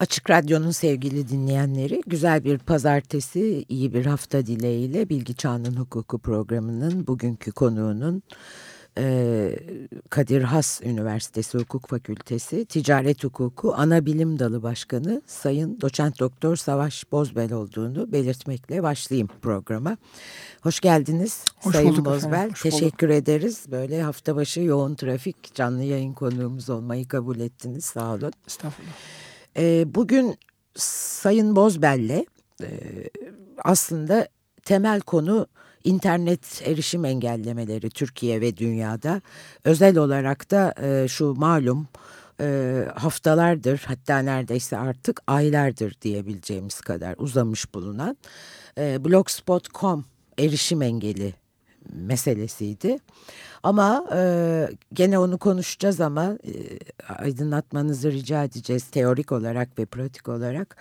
Açık Radyo'nun sevgili dinleyenleri güzel bir pazartesi, iyi bir hafta dileğiyle Bilgi Çağının Hukuku programının bugünkü konuğunun e, Kadir Has Üniversitesi Hukuk Fakültesi Ticaret Hukuku Ana Bilim Dalı Başkanı Sayın Doçent Doktor Savaş Bozbel olduğunu belirtmekle başlayayım programa. Hoş geldiniz Hoş Sayın bulduk Bozbel. efendim, hoş Teşekkür bulduk. ederiz. Böyle hafta başı yoğun trafik canlı yayın konuğumuz olmayı kabul ettiniz. Sağ olun. Estağfurullah. E, bugün Sayın Bozbel'le e, aslında temel konu internet erişim engellemeleri Türkiye ve dünyada. Özel olarak da e, şu malum e, haftalardır hatta neredeyse artık aylardır diyebileceğimiz kadar uzamış bulunan e, blogspot.com erişim engeli meselesiydi. Ama e, gene onu konuşacağız ama e, aydınlatmanızı rica edeceğiz teorik olarak ve pratik olarak.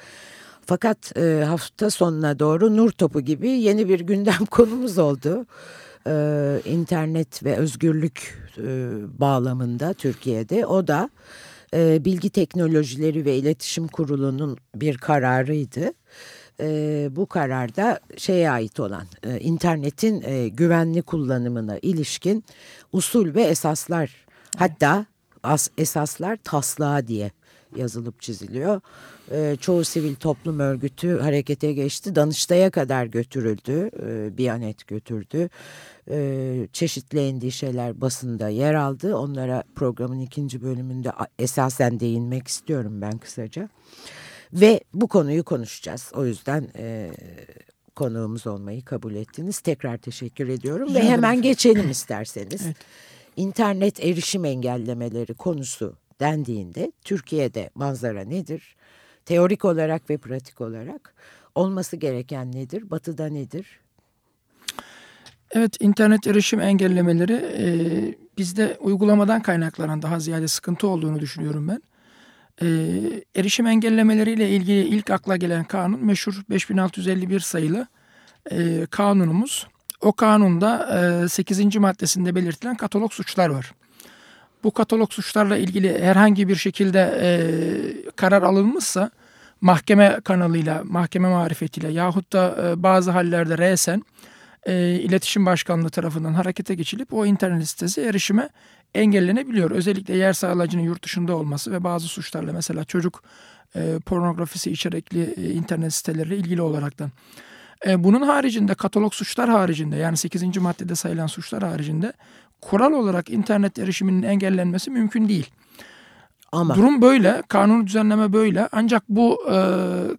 Fakat e, hafta sonuna doğru nur topu gibi yeni bir gündem konumuz oldu. E, internet ve özgürlük e, bağlamında Türkiye'de o da e, Bilgi Teknolojileri ve İletişim Kurulu'nun bir kararıydı bu kararda şeye ait olan e, internetin e, güvenli kullanımına ilişkin usul ve esaslar hatta as, esaslar taslağı diye yazılıp çiziliyor. E, çoğu sivil toplum örgütü harekete geçti. Danıştay'a kadar götürüldü. E, Biyanet götürdü. E, çeşitli endişeler basında yer aldı. Onlara programın ikinci bölümünde esasen değinmek istiyorum ben kısaca. Ve bu konuyu konuşacağız. O yüzden e, konuğumuz olmayı kabul ettiniz. Tekrar teşekkür ediyorum Rica ve hemen geçelim isterseniz. evet. İnternet erişim engellemeleri konusu dendiğinde Türkiye'de manzara nedir? Teorik olarak ve pratik olarak olması gereken nedir? Batı'da nedir? Evet internet erişim engellemeleri e, bizde uygulamadan kaynaklanan daha ziyade sıkıntı olduğunu düşünüyorum ben. E, erişim engellemeleriyle ilgili ilk akla gelen kanun meşhur 5651 sayılı e, kanunumuz. O kanunda e, 8. maddesinde belirtilen katalog suçlar var. Bu katalog suçlarla ilgili herhangi bir şekilde e, karar alınmışsa mahkeme kanalıyla, mahkeme marifetiyle yahut da e, bazı hallerde resen e, iletişim başkanlığı tarafından harekete geçilip o internet sitesi erişime engellenebiliyor. Özellikle yer sağlayıcının yurt dışında olması ve bazı suçlarla mesela çocuk e, pornografisi içerikli e, internet siteleriyle ilgili olaraktan. E, bunun haricinde katalog suçlar haricinde yani 8. maddede sayılan suçlar haricinde kural olarak internet erişiminin engellenmesi mümkün değil. Ama durum böyle, kanun düzenleme böyle. Ancak bu e,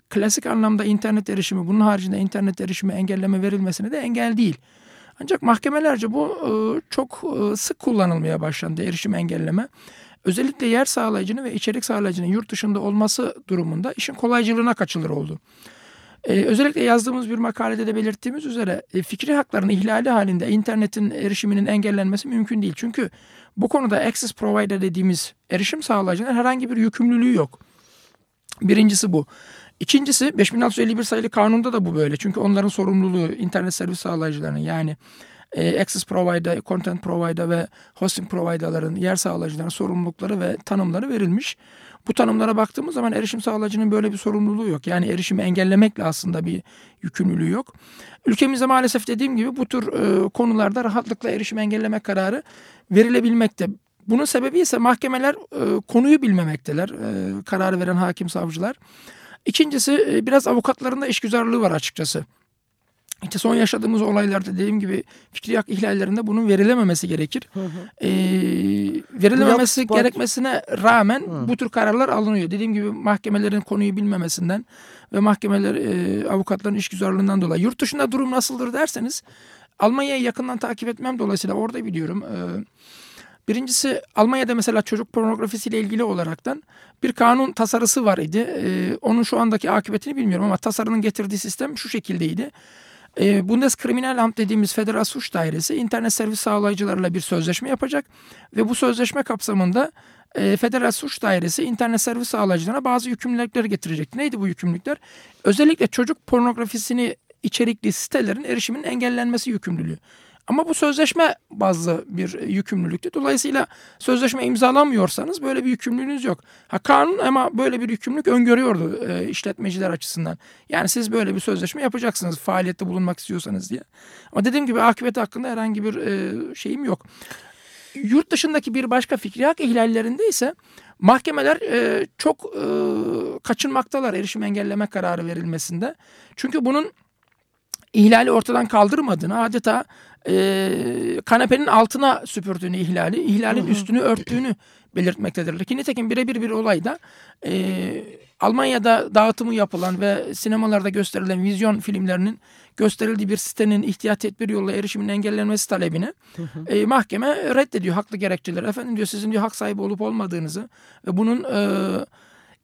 klasik anlamda internet erişimi, bunun haricinde internet erişimi engelleme verilmesine de engel değil. Ancak mahkemelerce bu e, çok e, sık kullanılmaya başlandı erişim engelleme. Özellikle yer sağlayıcının ve içerik sağlayıcının yurt dışında olması durumunda işin kolaycılığına kaçılır oldu. Ee, özellikle yazdığımız bir makalede de belirttiğimiz üzere e, fikri hakların ihlali halinde internetin erişiminin engellenmesi mümkün değil. Çünkü bu konuda access provider dediğimiz erişim sağlayıcının herhangi bir yükümlülüğü yok. Birincisi bu. İkincisi 5651 sayılı kanunda da bu böyle. Çünkü onların sorumluluğu internet servis sağlayıcılarının yani e, access provider, content provider ve hosting providerların yer sağlayıcıların sorumlulukları ve tanımları verilmiş. Bu tanımlara baktığımız zaman erişim sağlayıcının böyle bir sorumluluğu yok. Yani erişimi engellemekle aslında bir yükümlülüğü yok. Ülkemizde maalesef dediğim gibi bu tür e, konularda rahatlıkla erişim engelleme kararı verilebilmekte. Bunun sebebi ise mahkemeler e, konuyu bilmemekteler. E, kararı veren hakim savcılar. İkincisi e, biraz avukatların işgüzarlığı var açıkçası. İşte son yaşadığımız olaylarda dediğim gibi fikri hak ihlallerinde bunun verilememesi gerekir. Hı hı. Ee, verilememesi Blok, gerekmesine rağmen hı. bu tür kararlar alınıyor. Dediğim gibi mahkemelerin konuyu bilmemesinden ve mahkemeler e, avukatların işgüzarlığından dolayı. Yurt dışında durum nasıldır derseniz Almanya'yı yakından takip etmem dolayısıyla orada biliyorum. Ee, Birincisi Almanya'da mesela çocuk pornografisiyle ilgili olaraktan bir kanun tasarısı var idi. Ee, onun şu andaki akıbetini bilmiyorum ama tasarının getirdiği sistem şu şekildeydi. Ee, Bundeskriminalamt dediğimiz federal suç dairesi internet servis sağlayıcılarla bir sözleşme yapacak ve bu sözleşme kapsamında e, federal suç dairesi internet servis sağlayıcılarına bazı yükümlülükleri getirecek. Neydi bu yükümlülükler? Özellikle çocuk pornografisini içerikli sitelerin erişiminin engellenmesi yükümlülüğü. Ama bu sözleşme bazlı bir yükümlülüktü. Dolayısıyla sözleşme imzalamıyorsanız böyle bir yükümlülüğünüz yok. Ha, kanun ama böyle bir yükümlülük öngörüyordu e, işletmeciler açısından. Yani siz böyle bir sözleşme yapacaksınız faaliyette bulunmak istiyorsanız diye. Ama dediğim gibi akıbet hakkında herhangi bir e, şeyim yok. Yurt dışındaki bir başka fikri hak ihlallerinde ise mahkemeler e, çok e, kaçınmaktalar erişim engelleme kararı verilmesinde. Çünkü bunun ihlali ortadan kaldırmadığını adeta e, kanepenin altına süpürdüğünü ihlali, ihlalin üstünü örttüğünü belirtmektedirler. Ki nitekim birebir bir olayda e, Almanya'da dağıtımı yapılan ve sinemalarda gösterilen vizyon filmlerinin gösterildiği bir sitenin ihtiyat tedbir yoluyla erişimin engellenmesi talebine e, mahkeme reddediyor haklı gerekçeleri. Efendim diyor sizin diyor hak sahibi olup olmadığınızı ve bunun e,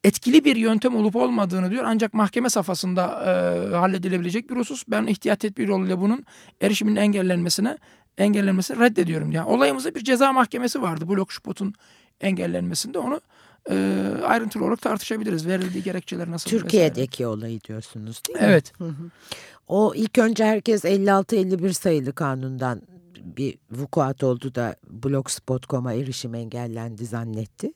etkili bir yöntem olup olmadığını diyor. Ancak mahkeme safhasında e, halledilebilecek bir husus. Ben ihtiyat tedbir yoluyla bunun erişimin engellenmesine engellenmesini reddediyorum. Yani olayımızda bir ceza mahkemesi vardı. Blok spotun engellenmesinde onu e, ayrıntılı olarak tartışabiliriz. Verildiği gerekçeler nasıl? Türkiye'deki vesaire. olayı diyorsunuz değil mi? Evet. O ilk önce herkes 56-51 sayılı kanundan bir vukuat oldu da blogspot.com'a erişim engellendi zannetti.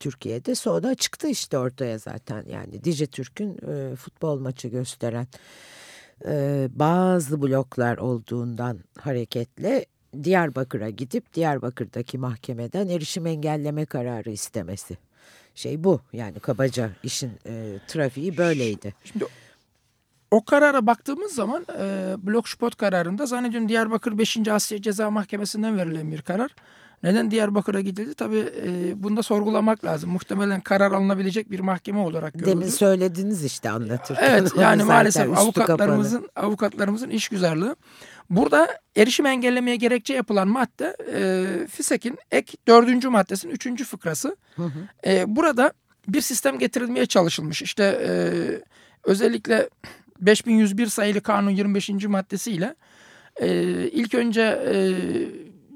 Türkiye'de sonra çıktı işte ortaya zaten yani Dijitürk'ün e, futbol maçı gösteren e, bazı bloklar olduğundan hareketle Diyarbakır'a gidip Diyarbakır'daki mahkemeden erişim engelleme kararı istemesi. Şey bu yani kabaca işin e, trafiği böyleydi. Şimdi o karara baktığımız zaman e, Blokspot kararında zannediyorum Diyarbakır 5. Asya Ceza Mahkemesi'nden verilen bir karar. Neden Diyarbakır'a gidildi? Tabii e, bunu da sorgulamak lazım. Muhtemelen karar alınabilecek bir mahkeme olarak görüldü. Demin söylediniz işte anlatırken. Evet yani maalesef avukatlarımızın kapalı. avukatlarımızın işgüzarlığı. Burada erişim engellemeye gerekçe yapılan madde e, FİSEK'in ek dördüncü maddesinin üçüncü fıkrası. Hı hı. E, burada bir sistem getirilmeye çalışılmış. İşte e, özellikle 5101 sayılı kanun 25. maddesiyle e, ilk önce e,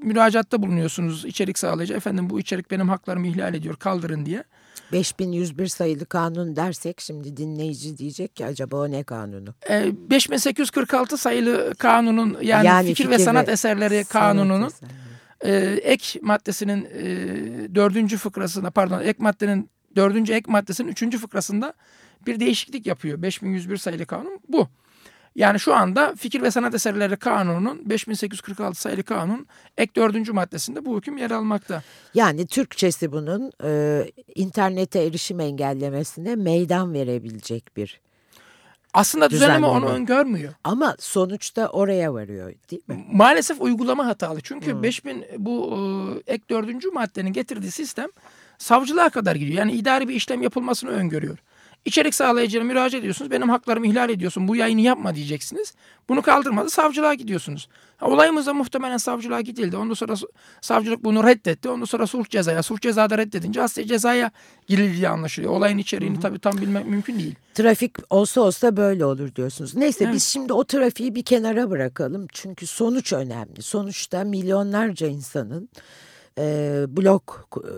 müracaatta bulunuyorsunuz içerik sağlayıcı. Efendim bu içerik benim haklarımı ihlal ediyor kaldırın diye. 5101 sayılı kanun dersek şimdi dinleyici diyecek ki acaba o ne kanunu? E, 5846 sayılı kanunun yani, yani fikir, fikir ve sanat ve eserleri kanununun e, ek maddesinin e, dördüncü fıkrasında pardon ek maddenin dördüncü ek maddesinin üçüncü fıkrasında bir değişiklik yapıyor. 5101 sayılı kanun bu. Yani şu anda fikir ve sanat eserleri kanununun 5846 sayılı kanun ek dördüncü maddesinde bu hüküm yer almakta. Yani Türkçesi bunun e, internete erişim engellemesine meydan verebilecek bir aslında düzenleme onu öngörmüyor. Ama sonuçta oraya varıyor değil mi? Maalesef uygulama hatalı. Çünkü hmm. 5000 bu e, ek dördüncü maddenin getirdiği sistem savcılığa kadar gidiyor. Yani idari bir işlem yapılmasını öngörüyor. İçerik sağlayıcıya müracaat ediyorsunuz. Benim haklarımı ihlal ediyorsun. Bu yayını yapma diyeceksiniz. Bunu kaldırmadı. Savcılığa gidiyorsunuz. Olayımızda muhtemelen savcılığa gidildi. Ondan sonra savcılık bunu reddetti. Ondan sonra sulh cezaya. Sulh cezada reddedince asli cezaya girildiği anlaşılıyor. Olayın içeriğini Hı-hı. tabii tam bilmek mümkün değil. Trafik olsa olsa böyle olur diyorsunuz. Neyse evet. biz şimdi o trafiği bir kenara bırakalım. Çünkü sonuç önemli. Sonuçta milyonlarca insanın e, blog e,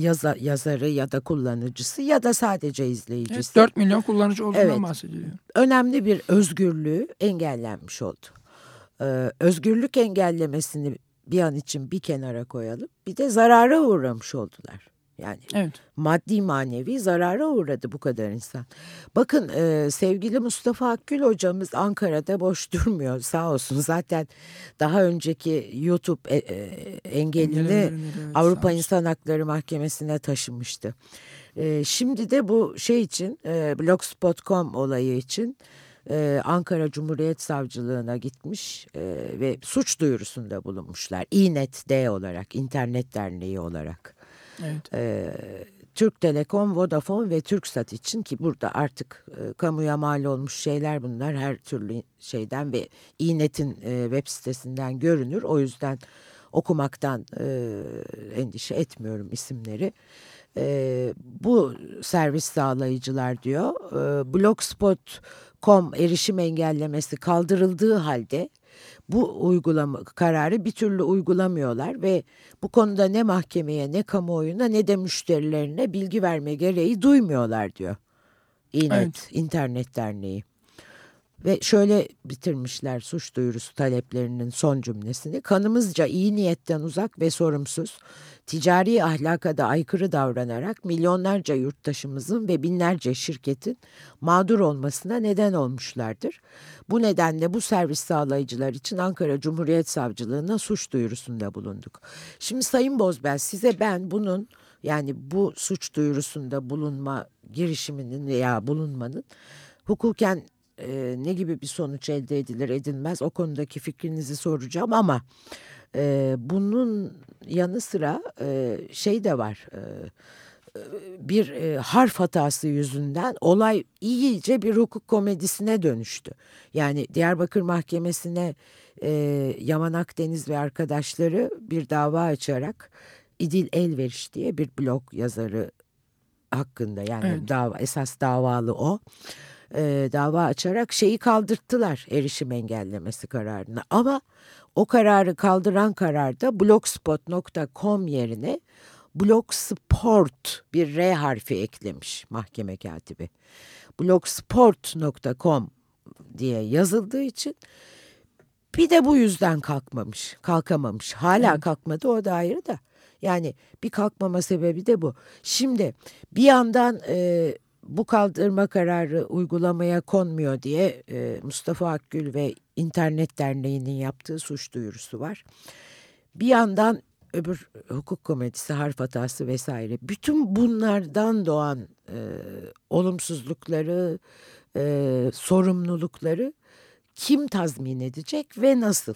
yaza, yazarı ya da kullanıcısı ya da sadece izleyicisi. Evet, 4 milyon kullanıcı olduğundan evet, bahsediliyor. Önemli bir özgürlüğü engellenmiş oldu. Ee, özgürlük engellemesini bir an için bir kenara koyalım. Bir de zarara uğramış oldular. Yani evet. maddi manevi zarara uğradı bu kadar insan. Bakın e, sevgili Mustafa Akgül hocamız Ankara'da boş durmuyor sağ olsun. Zaten daha önceki YouTube e, e, engelini evet, Avrupa İnsan Hakları Mahkemesi'ne taşımıştı. E, şimdi de bu şey için e, blogspot.com olayı için e, Ankara Cumhuriyet Savcılığına gitmiş e, ve suç duyurusunda bulunmuşlar. İNET D olarak, İnternet Derneği olarak. Evet. E, Türk Telekom, Vodafone ve Türksat için ki burada artık e, kamuya mal olmuş şeyler bunlar her türlü şeyden ve İNET'in e, web sitesinden görünür. O yüzden okumaktan e, endişe etmiyorum isimleri. E, bu servis sağlayıcılar diyor e, blogspot.com erişim engellemesi kaldırıldığı halde bu uygulama kararı bir türlü uygulamıyorlar ve bu konuda ne mahkemeye ne kamuoyuna ne de müşterilerine bilgi verme gereği duymuyorlar diyor. İnet evet. İnternet Derneği. Ve şöyle bitirmişler suç duyurusu taleplerinin son cümlesini. Kanımızca iyi niyetten uzak ve sorumsuz, ticari ahlaka da aykırı davranarak milyonlarca yurttaşımızın ve binlerce şirketin mağdur olmasına neden olmuşlardır. Bu nedenle bu servis sağlayıcılar için Ankara Cumhuriyet Savcılığına suç duyurusunda bulunduk. Şimdi Sayın Bozbel size ben bunun yani bu suç duyurusunda bulunma girişiminin veya bulunmanın hukuken e, ne gibi bir sonuç elde edilir edilmez o konudaki fikrinizi soracağım ama e, bunun yanı sıra e, şey de var e, bir e, harf hatası yüzünden olay iyice bir hukuk komedisine dönüştü. Yani Diyarbakır Mahkemesi'ne e, Yaman Akdeniz ve arkadaşları bir dava açarak İdil Elveriş diye bir blog yazarı hakkında yani evet. dava esas davalı o e, dava açarak şeyi kaldırttılar erişim engellemesi kararını ama o kararı kaldıran kararda blogspot.com yerine blogsport bir R harfi eklemiş mahkeme katibi. blogsport.com diye yazıldığı için bir de bu yüzden kalkmamış, kalkamamış. Hala evet. kalkmadı o da ayrı da. Yani bir kalkmama sebebi de bu. Şimdi bir yandan e, bu kaldırma kararı uygulamaya konmuyor diye e, Mustafa Akgül ve İnternet Derneği'nin yaptığı suç duyurusu var. Bir yandan öbür hukuk komedisi, harf hatası vesaire. Bütün bunlardan doğan e, olumsuzlukları, e, sorumlulukları kim tazmin edecek ve nasıl?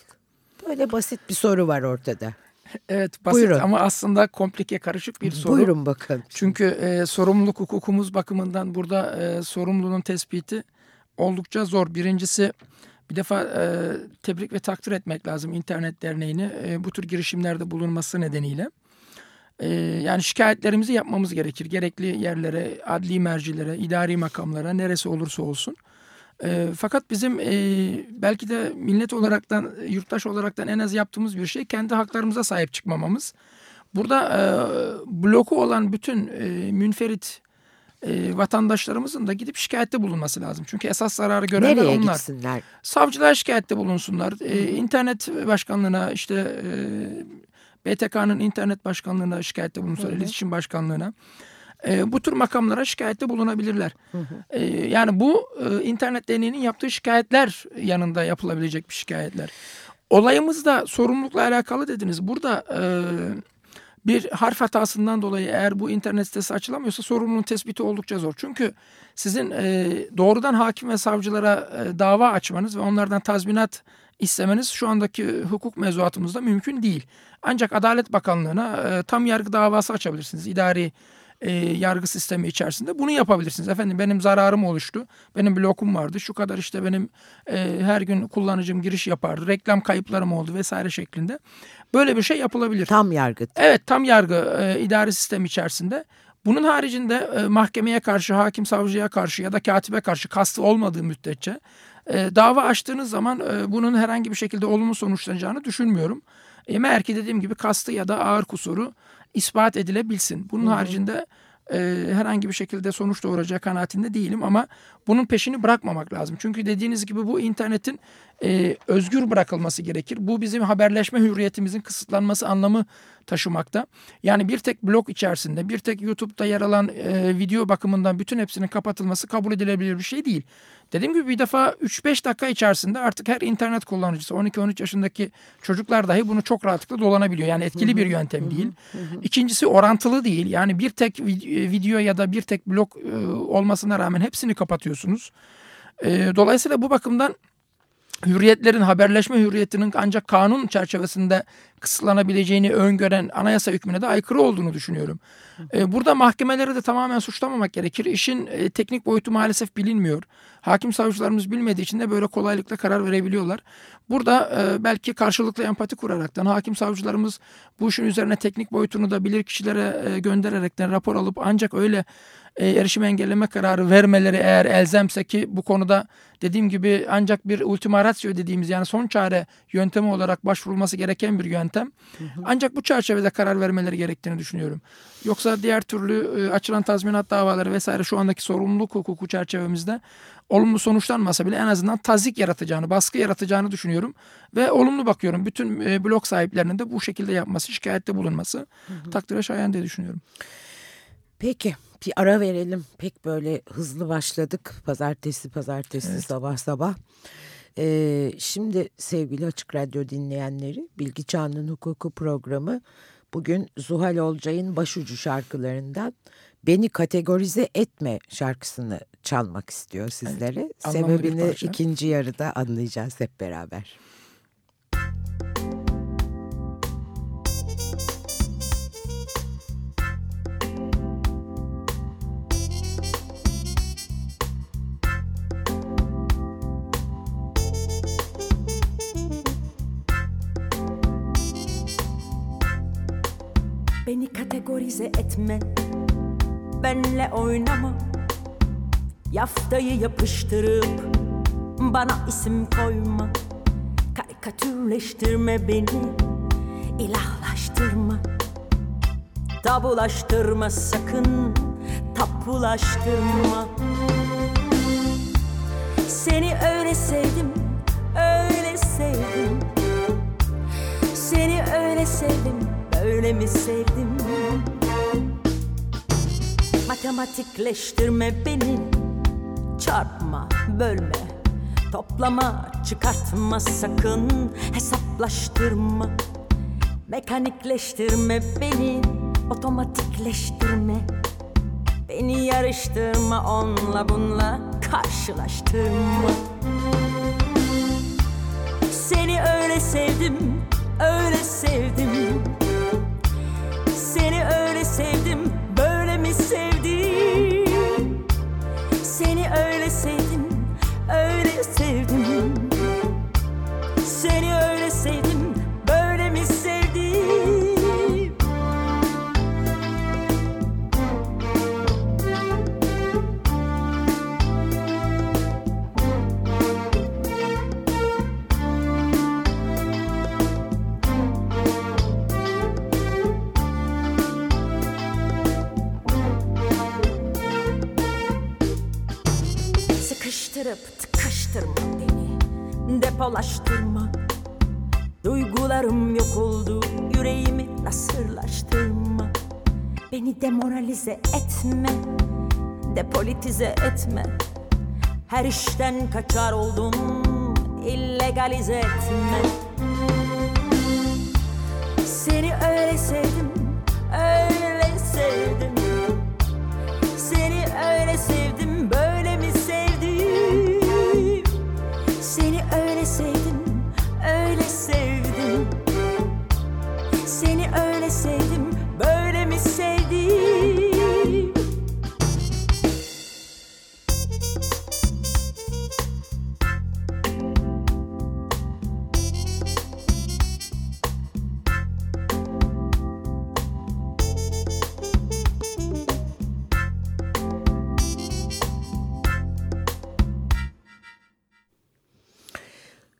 Böyle basit bir soru var ortada. Evet basit Buyurun. ama aslında komplike karışık bir soru. Buyurun bakalım. Çünkü e, sorumluluk hukukumuz bakımından burada e, sorumluluğun tespiti oldukça zor. Birincisi bir defa e, tebrik ve takdir etmek lazım internet derneğini e, bu tür girişimlerde bulunması nedeniyle. E, yani şikayetlerimizi yapmamız gerekir. Gerekli yerlere, adli mercilere, idari makamlara neresi olursa olsun. E, fakat bizim e, belki de millet olaraktan, yurttaş olaraktan en az yaptığımız bir şey kendi haklarımıza sahip çıkmamamız. Burada e, bloku olan bütün e, münferit e, vatandaşlarımızın da gidip şikayette bulunması lazım. Çünkü esas zararı görenler Nereye onlar. Gitsinler? Savcılar şikayette bulunsunlar. E, internet başkanlığına işte e, BTK'nın internet başkanlığına şikayette bulunsunlar. iletişim başkanlığına. E, bu tür makamlara şikayette bulunabilirler. Hı hı. E, yani bu e, internet deneyinin yaptığı şikayetler yanında yapılabilecek bir şikayetler. Olayımız da sorumlulukla alakalı dediniz. Burada e, bir harf hatasından dolayı eğer bu internet sitesi açılamıyorsa sorumluluğun tespiti oldukça zor. Çünkü sizin e, doğrudan hakim ve savcılara e, dava açmanız ve onlardan tazminat istemeniz şu andaki hukuk mevzuatımızda mümkün değil. Ancak Adalet Bakanlığı'na e, tam yargı davası açabilirsiniz. İdari e, yargı sistemi içerisinde bunu yapabilirsiniz. Efendim benim zararım oluştu. Benim blokum vardı. Şu kadar işte benim e, her gün kullanıcım giriş yapardı. Reklam kayıplarım oldu vesaire şeklinde. Böyle bir şey yapılabilir. Tam yargı. Evet tam yargı e, idari sistem içerisinde. Bunun haricinde e, mahkemeye karşı, hakim savcıya karşı ya da katibe karşı kastı olmadığı müddetçe e, dava açtığınız zaman e, bunun herhangi bir şekilde olumlu sonuçlanacağını düşünmüyorum. E, meğer ki dediğim gibi kastı ya da ağır kusuru ispat edilebilsin. Bunun Hı-hı. haricinde e, herhangi bir şekilde sonuç doğuracak kanaatinde değilim ama bunun peşini bırakmamak lazım. Çünkü dediğiniz gibi bu internetin e, özgür bırakılması gerekir. Bu bizim haberleşme hürriyetimizin kısıtlanması anlamı taşımakta. Yani bir tek blog içerisinde, bir tek YouTube'da yer alan e, video bakımından bütün hepsinin kapatılması kabul edilebilir bir şey değil. Dediğim gibi bir defa 3-5 dakika içerisinde artık her internet kullanıcısı 12-13 yaşındaki çocuklar dahi bunu çok rahatlıkla dolanabiliyor. Yani etkili bir yöntem değil. İkincisi orantılı değil. Yani bir tek video ya da bir tek blog e, olmasına rağmen hepsini kapatıyorsunuz. E, dolayısıyla bu bakımdan hürriyetlerin haberleşme hürriyetinin ancak kanun çerçevesinde kısıtlanabileceğini öngören anayasa hükmüne de aykırı olduğunu düşünüyorum. Ee, burada mahkemeleri de tamamen suçlamamak gerekir. İşin e, teknik boyutu maalesef bilinmiyor. Hakim savcılarımız bilmediği için de böyle kolaylıkla karar verebiliyorlar. Burada e, belki karşılıklı empati kuraraktan hakim savcılarımız bu işin üzerine teknik boyutunu da bilir kişilere e, göndererekten rapor alıp ancak öyle e, erişim engelleme kararı vermeleri eğer elzemse ki bu konuda dediğim gibi ancak bir ultima ratio dediğimiz yani son çare yöntemi olarak başvurulması gereken bir yöntem. Hı hı. Ancak bu çerçevede karar vermeleri gerektiğini düşünüyorum. Yoksa diğer türlü e, açılan tazminat davaları vesaire şu andaki sorumluluk hukuku çerçevemizde olumlu sonuçlanmasa bile en azından tazik yaratacağını, baskı yaratacağını düşünüyorum. Ve olumlu bakıyorum. Bütün e, blok sahiplerinin de bu şekilde yapması, şikayette bulunması hı hı. takdire şayan diye düşünüyorum. Peki bir ara verelim. Pek böyle hızlı başladık. Pazartesi pazartesi evet. sabah sabah. Ee, şimdi sevgili Açık Radyo dinleyenleri Bilgi Çağının Hukuku programı bugün Zuhal Olcay'ın başucu şarkılarından Beni Kategorize Etme şarkısını çalmak istiyor sizlere. Evet, Sebebini ikinci yarıda anlayacağız hep beraber. Beni kategorize etme. Benle oynama. Yaftayı yapıştırıp Bana isim koyma. Karikatürleştirme beni. İlahlaştırma. Tabulaştırma sakın. Tapulaştırma. Seni öyle sevdim Öyle sevdim. Seni öyle sevdim Öyle mi sevdim? Matematikleştirme beni. Çarpma, bölme Toplama, çıkartma sakın. Hesaplaştırma Mekanikleştirme beni. Otomatikleştirme Beni. Yarıştırma onla bunla Karşılaştırma. Seni öyle sevdim, öyle sevdim Sıkıştırıp tıkıştırma beni Depolaştırma. Duygularım yok oldu Yüreğimi nasırlaştırma. Beni demoralize etme Depolitize etme. Her işten kaçar oldum illegalize etme. Seni öyle sevdim Öyle sevdim. Seni öyle sevdim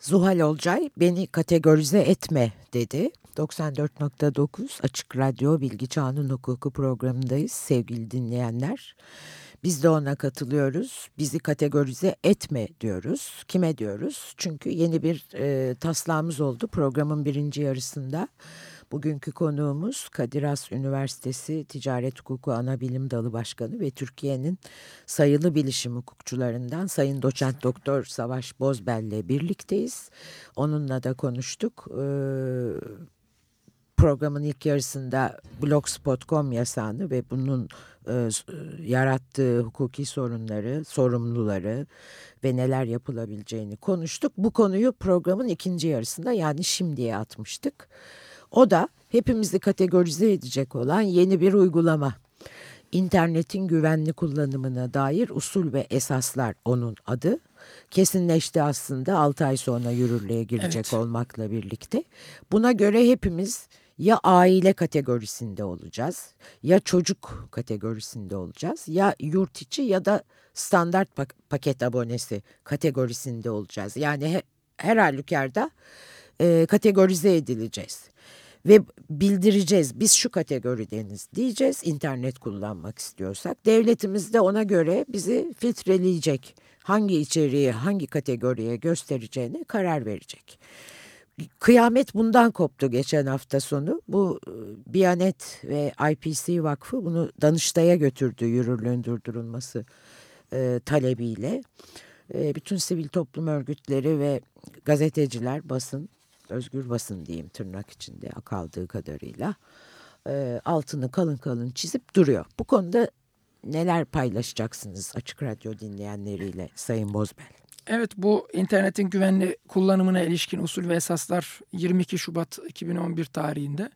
Zuhal Olcay beni kategorize etme dedi. 94.9 Açık Radyo Bilgi Çağının Hukuku programındayız sevgili dinleyenler. Biz de ona katılıyoruz. Bizi kategorize etme diyoruz. Kime diyoruz? Çünkü yeni bir e, taslağımız oldu programın birinci yarısında. Bugünkü konuğumuz Kadir Has Üniversitesi Ticaret Hukuku Anabilim Dalı Başkanı ve Türkiye'nin sayılı bilişim hukukçularından Sayın Doçent Doktor Savaş Bozbel ile birlikteyiz. Onunla da konuştuk. Ee, programın ilk yarısında blogspot.com yasağını ve bunun e, yarattığı hukuki sorunları, sorumluları ve neler yapılabileceğini konuştuk. Bu konuyu programın ikinci yarısında yani şimdiye atmıştık. O da hepimizi kategorize edecek olan yeni bir uygulama. İnternetin güvenli kullanımına dair usul ve esaslar onun adı. Kesinleşti aslında 6 ay sonra yürürlüğe girecek evet. olmakla birlikte. Buna göre hepimiz ya aile kategorisinde olacağız, ya çocuk kategorisinde olacağız, ya yurt içi ya da standart paket abonesi kategorisinde olacağız. Yani he, her halükarda e, kategorize edileceğiz ve bildireceğiz biz şu kategorideniz diyeceğiz internet kullanmak istiyorsak. Devletimiz de ona göre bizi filtreleyecek. Hangi içeriği hangi kategoriye göstereceğini karar verecek. Kıyamet bundan koptu geçen hafta sonu. Bu e, Biyanet ve IPC Vakfı bunu Danıştay'a götürdü yürürlüğün durdurulması e, talebiyle. E, bütün sivil toplum örgütleri ve gazeteciler, basın, özgür basın diyeyim tırnak içinde kaldığı kadarıyla e, altını kalın kalın çizip duruyor. Bu konuda neler paylaşacaksınız Açık Radyo dinleyenleriyle Sayın Bozbel? Evet bu internetin güvenli kullanımına ilişkin usul ve esaslar 22 Şubat 2011 tarihinde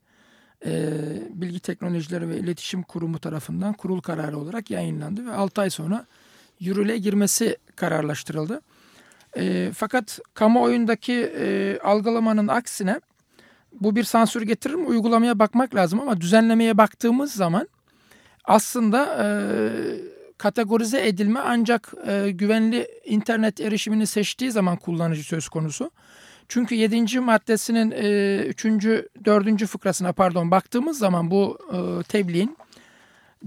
e, Bilgi Teknolojileri ve İletişim Kurumu tarafından kurul kararı olarak yayınlandı ve 6 ay sonra yürürlüğe girmesi kararlaştırıldı. E, fakat kamuoyundaki e, algılamanın aksine bu bir sansür getirir mi? Uygulamaya bakmak lazım ama düzenlemeye baktığımız zaman aslında e, kategorize edilme ancak e, güvenli internet erişimini seçtiği zaman kullanıcı söz konusu. Çünkü 7. maddesinin e, 3. 4. fıkrasına pardon baktığımız zaman bu e, tebliğin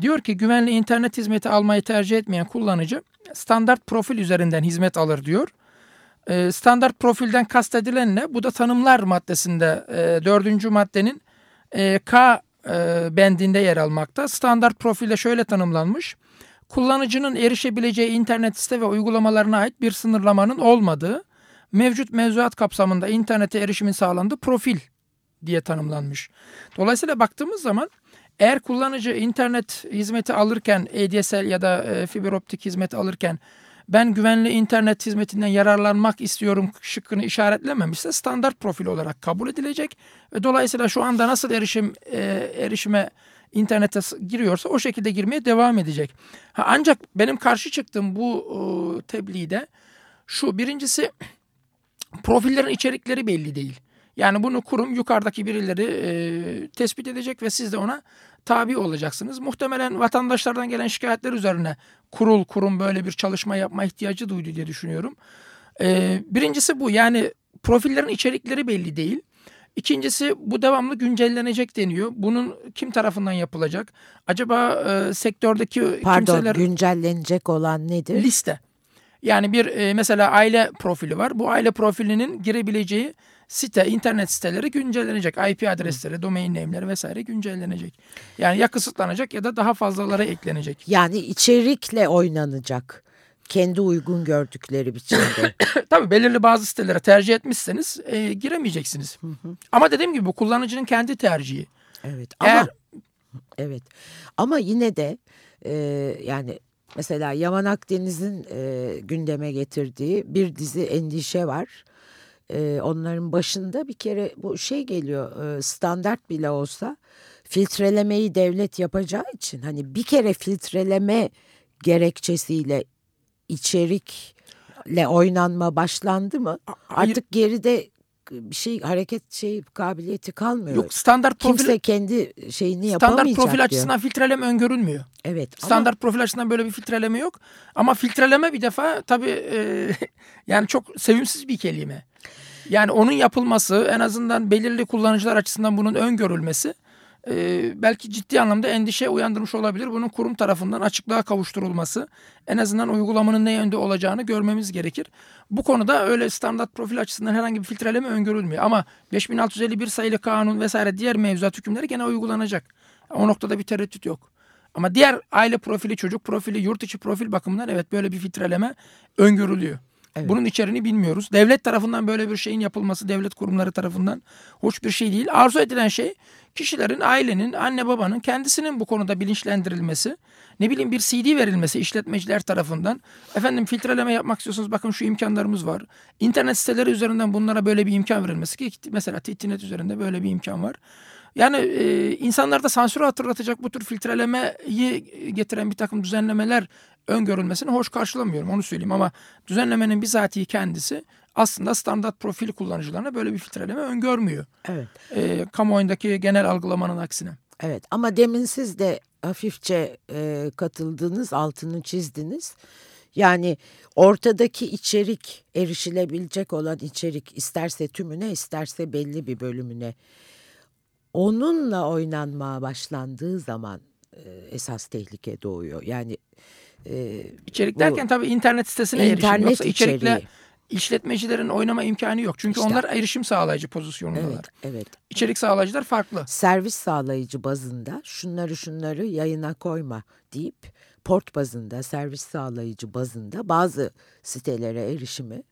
diyor ki güvenli internet hizmeti almayı tercih etmeyen kullanıcı standart profil üzerinden hizmet alır diyor. E, standart profilden kastedilen ne? Bu da tanımlar maddesinde e, 4. maddenin e, K e, bendinde yer almakta. Standart profilde şöyle tanımlanmış kullanıcının erişebileceği internet site ve uygulamalarına ait bir sınırlamanın olmadığı, mevcut mevzuat kapsamında internete erişimin sağlandığı profil diye tanımlanmış. Dolayısıyla baktığımız zaman eğer kullanıcı internet hizmeti alırken ADSL ya da fiber optik hizmeti alırken ben güvenli internet hizmetinden yararlanmak istiyorum şıkkını işaretlememişse standart profil olarak kabul edilecek ve dolayısıyla şu anda nasıl erişim e, erişime internete giriyorsa o şekilde girmeye devam edecek. Ha, ancak benim karşı çıktığım bu e, tebliğde şu birincisi profillerin içerikleri belli değil. Yani bunu kurum yukarıdaki birileri e, tespit edecek ve siz de ona tabi olacaksınız. Muhtemelen vatandaşlardan gelen şikayetler üzerine kurul kurum böyle bir çalışma yapma ihtiyacı duydu diye düşünüyorum. E, birincisi bu yani profillerin içerikleri belli değil. İkincisi bu devamlı güncellenecek deniyor. Bunun kim tarafından yapılacak? Acaba e, sektördeki Pardon, kimseler... güncellenecek olan nedir? Liste. Yani bir e, mesela aile profili var. Bu aile profilinin girebileceği site, internet siteleri güncellenecek. IP adresleri, domain name'leri vesaire güncellenecek. Yani ya kısıtlanacak ya da daha fazlalara eklenecek. Yani içerikle oynanacak kendi uygun gördükleri biçimde. Tabii belirli bazı sitelere tercih etmişseniz e, giremeyeceksiniz. Hı hı. Ama dediğim gibi bu kullanıcının kendi tercihi. Evet ama Eğer, evet ama yine de e, yani mesela Yaman Akdeniz'in e, gündeme getirdiği bir dizi endişe var. E, onların başında bir kere bu şey geliyor e, standart bile olsa filtrelemeyi devlet yapacağı için hani bir kere filtreleme gerekçesiyle içerikle oynanma başlandı mı? Artık geride bir şey hareket şey kabiliyeti kalmıyor. Yok standart profil kimse kendi şeyini yapamayacak. Standart profil diyor. açısından filtreleme öngörülmüyor. Evet. Standart ama... profil açısından böyle bir filtreleme yok. Ama filtreleme bir defa tabii e, yani çok sevimsiz bir kelime. Yani onun yapılması en azından belirli kullanıcılar açısından bunun öngörülmesi e, belki ciddi anlamda endişe uyandırmış olabilir. Bunun kurum tarafından açıklığa kavuşturulması, en azından uygulamanın ne yönde olacağını görmemiz gerekir. Bu konuda öyle standart profil açısından herhangi bir filtreleme öngörülmüyor. Ama 5651 sayılı kanun vesaire diğer mevzuat hükümleri gene uygulanacak. O noktada bir tereddüt yok. Ama diğer aile profili, çocuk profili, yurt içi profil bakımından evet böyle bir filtreleme öngörülüyor. Evet. Bunun içeriğini bilmiyoruz. Devlet tarafından böyle bir şeyin yapılması, devlet kurumları tarafından hoş bir şey değil. Arzu edilen şey kişilerin, ailenin, anne babanın kendisinin bu konuda bilinçlendirilmesi, ne bileyim bir CD verilmesi işletmeciler tarafından. Efendim filtreleme yapmak istiyorsanız bakın şu imkanlarımız var. İnternet siteleri üzerinden bunlara böyle bir imkan verilmesi ki mesela TİTİNET üzerinde böyle bir imkan var. Yani e, insanlarda sansürü hatırlatacak bu tür filtrelemeyi getiren bir takım düzenlemeler öngörülmesini hoş karşılamıyorum onu söyleyeyim ama düzenlemenin bizatihi kendisi aslında standart profil kullanıcılarına böyle bir filtreleme öngörmüyor. Evet. E, kamuoyundaki genel algılamanın aksine. Evet ama demin siz de hafifçe e, katıldınız, altını çizdiniz. Yani ortadaki içerik, erişilebilecek olan içerik isterse tümüne isterse belli bir bölümüne onunla oynanmaya başlandığı zaman e, esas tehlike doğuyor. Yani e, içerik derken tabii internet sitesine internet erişim yoksa içerikle içeriği. işletmecilerin oynama imkanı yok. Çünkü işte, onlar erişim sağlayıcı pozisyonundalar. Evet, evet. İçerik sağlayıcılar farklı. Servis sağlayıcı bazında şunları şunları yayına koyma deyip port bazında, servis sağlayıcı bazında bazı sitelere erişimi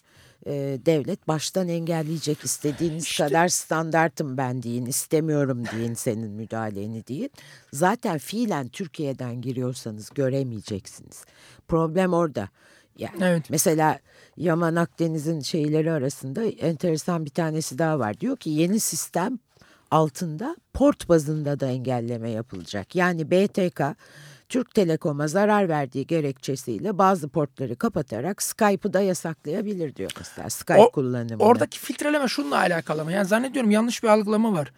e, devlet baştan engelleyecek. istediğiniz işte, kadar standartım ben deyin, istemiyorum deyin senin müdahaleni deyin. Zaten fiilen Türkiye'den giriyorsanız göremeyeceksiniz. Problem orada. Yani evet. Mesela Yaman Akdeniz'in şeyleri arasında enteresan bir tanesi daha var. Diyor ki yeni sistem altında port bazında da engelleme yapılacak. Yani BTK Türk Telekom'a zarar verdiği gerekçesiyle bazı portları kapatarak Skype'ı da yasaklayabilir diyor mesela Skype o, kullanımını. Oradaki filtreleme şununla alakalı mı? Yani zannediyorum yanlış bir algılama var.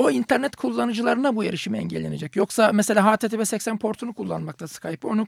O internet kullanıcılarına bu erişim engellenecek. Yoksa mesela HTTP 80 portunu kullanmakta Skype onu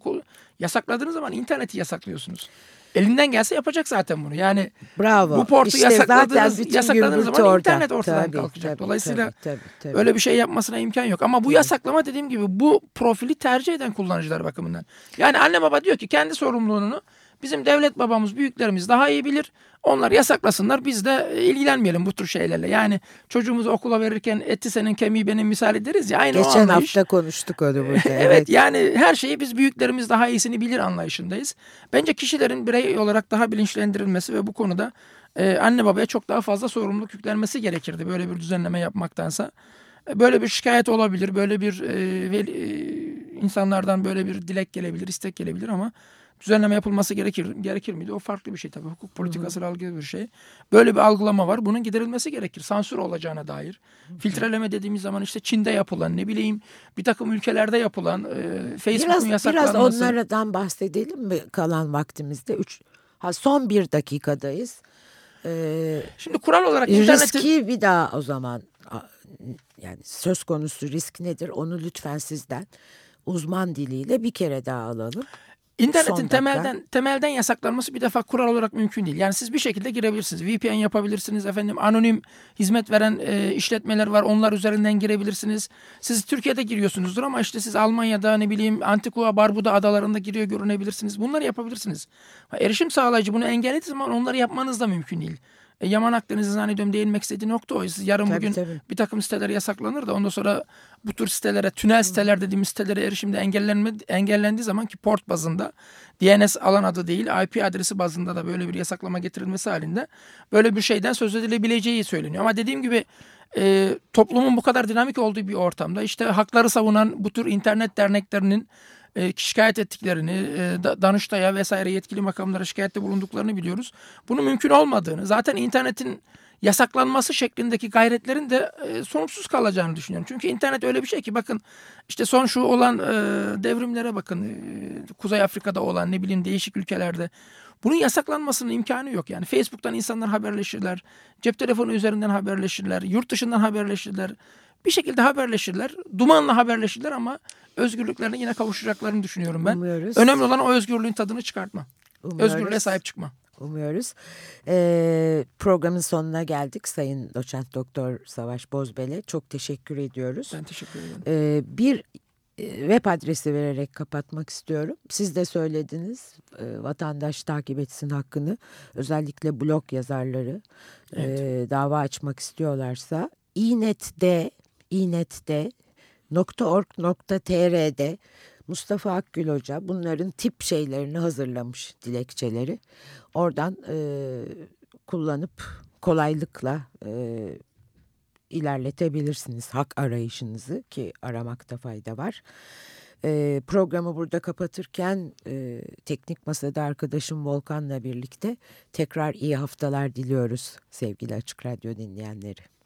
yasakladığınız zaman interneti yasaklıyorsunuz. Elinden gelse yapacak zaten bunu. Yani Bravo. bu portu işte yasakladığınız, yasakladığınız zaman orada. internet ortadan tabii, kalkacak. Tabii, Dolayısıyla tabii, tabii, tabii. öyle bir şey yapmasına imkan yok. Ama bu tabii. yasaklama dediğim gibi bu profili tercih eden kullanıcılar bakımından. Yani anne baba diyor ki kendi sorumluluğunu Bizim devlet babamız, büyüklerimiz daha iyi bilir. Onlar yasaklasınlar biz de ilgilenmeyelim bu tür şeylerle. Yani çocuğumuzu okula verirken eti senin kemiği benim misali deriz ya aynı Geçen o hafta konuştuk onu burada. evet. evet yani her şeyi biz büyüklerimiz daha iyisini bilir anlayışındayız. Bence kişilerin birey olarak daha bilinçlendirilmesi ve bu konuda e, anne babaya çok daha fazla sorumluluk yüklenmesi gerekirdi böyle bir düzenleme yapmaktansa. E, böyle bir şikayet olabilir, böyle bir e, veli, e, insanlardan böyle bir dilek gelebilir, istek gelebilir ama düzenleme yapılması gerekir gerekir miydi? O farklı bir şey tabii. Hukuk politikası algı bir şey. Böyle bir algılama var. Bunun giderilmesi gerekir. Sansür olacağına dair. Filtreleme dediğimiz zaman işte Çin'de yapılan ne bileyim bir takım ülkelerde yapılan e, Facebook'un yasaklanması. Biraz onlardan bahsedelim mi kalan vaktimizde? Üç, ha, son bir dakikadayız. Ee, Şimdi kural olarak internetin... Riski bir daha o zaman yani söz konusu risk nedir? Onu lütfen sizden uzman diliyle bir kere daha alalım. İnternetin temelden temelden yasaklanması bir defa kural olarak mümkün değil. Yani siz bir şekilde girebilirsiniz. VPN yapabilirsiniz efendim. Anonim hizmet veren e, işletmeler var. Onlar üzerinden girebilirsiniz. Siz Türkiye'de giriyorsunuzdur ama işte siz Almanya'da ne bileyim Antigua, Barbuda adalarında giriyor görünebilirsiniz. Bunları yapabilirsiniz. Erişim sağlayıcı bunu engellediği zaman onları yapmanız da mümkün değil. E, Yaman Akdeniz'in zannediyorum değinmek istediği nokta o. Yarın tabii, bugün tabii. bir takım siteler yasaklanır da ondan sonra bu tür sitelere, tünel siteler dediğimiz sitelere erişimde engellenme, engellendiği zaman ki port bazında DNS alan adı değil IP adresi bazında da böyle bir yasaklama getirilmesi halinde böyle bir şeyden söz edilebileceği söyleniyor. Ama dediğim gibi e, toplumun bu kadar dinamik olduğu bir ortamda işte hakları savunan bu tür internet derneklerinin e, şikayet ettiklerini, e, Danıştay'a vesaire yetkili makamlara şikayette bulunduklarını biliyoruz. Bunun mümkün olmadığını, zaten internetin yasaklanması şeklindeki gayretlerin de e, sonuçsuz kalacağını düşünüyorum. Çünkü internet öyle bir şey ki bakın işte son şu olan e, devrimlere bakın. E, Kuzey Afrika'da olan ne bileyim değişik ülkelerde. Bunun yasaklanmasının imkanı yok. Yani Facebook'tan insanlar haberleşirler. Cep telefonu üzerinden haberleşirler. Yurt dışından haberleşirler. Bir şekilde haberleşirler. Dumanla haberleşirler ama özgürlüklerine yine kavuşacaklarını düşünüyorum ben. Umuyoruz. Önemli olan o özgürlüğün tadını çıkartma. Umuyoruz. Özgürlüğe sahip çıkma. Umuyoruz. Ee, programın sonuna geldik Sayın Doçent Doktor Savaş Bozbel'e. Çok teşekkür ediyoruz. Ben teşekkür ederim. Ee, bir e, web adresi vererek kapatmak istiyorum. Siz de söylediniz e, vatandaş takip etsin hakkını. Özellikle blog yazarları evet. e, dava açmak istiyorlarsa İNET'de İNET'de .org.tr'de Mustafa Akgül Hoca bunların tip şeylerini hazırlamış dilekçeleri. Oradan e, kullanıp kolaylıkla e, ilerletebilirsiniz hak arayışınızı ki aramakta fayda var. E, programı burada kapatırken e, teknik masada arkadaşım Volkan'la birlikte tekrar iyi haftalar diliyoruz sevgili Açık Radyo dinleyenleri.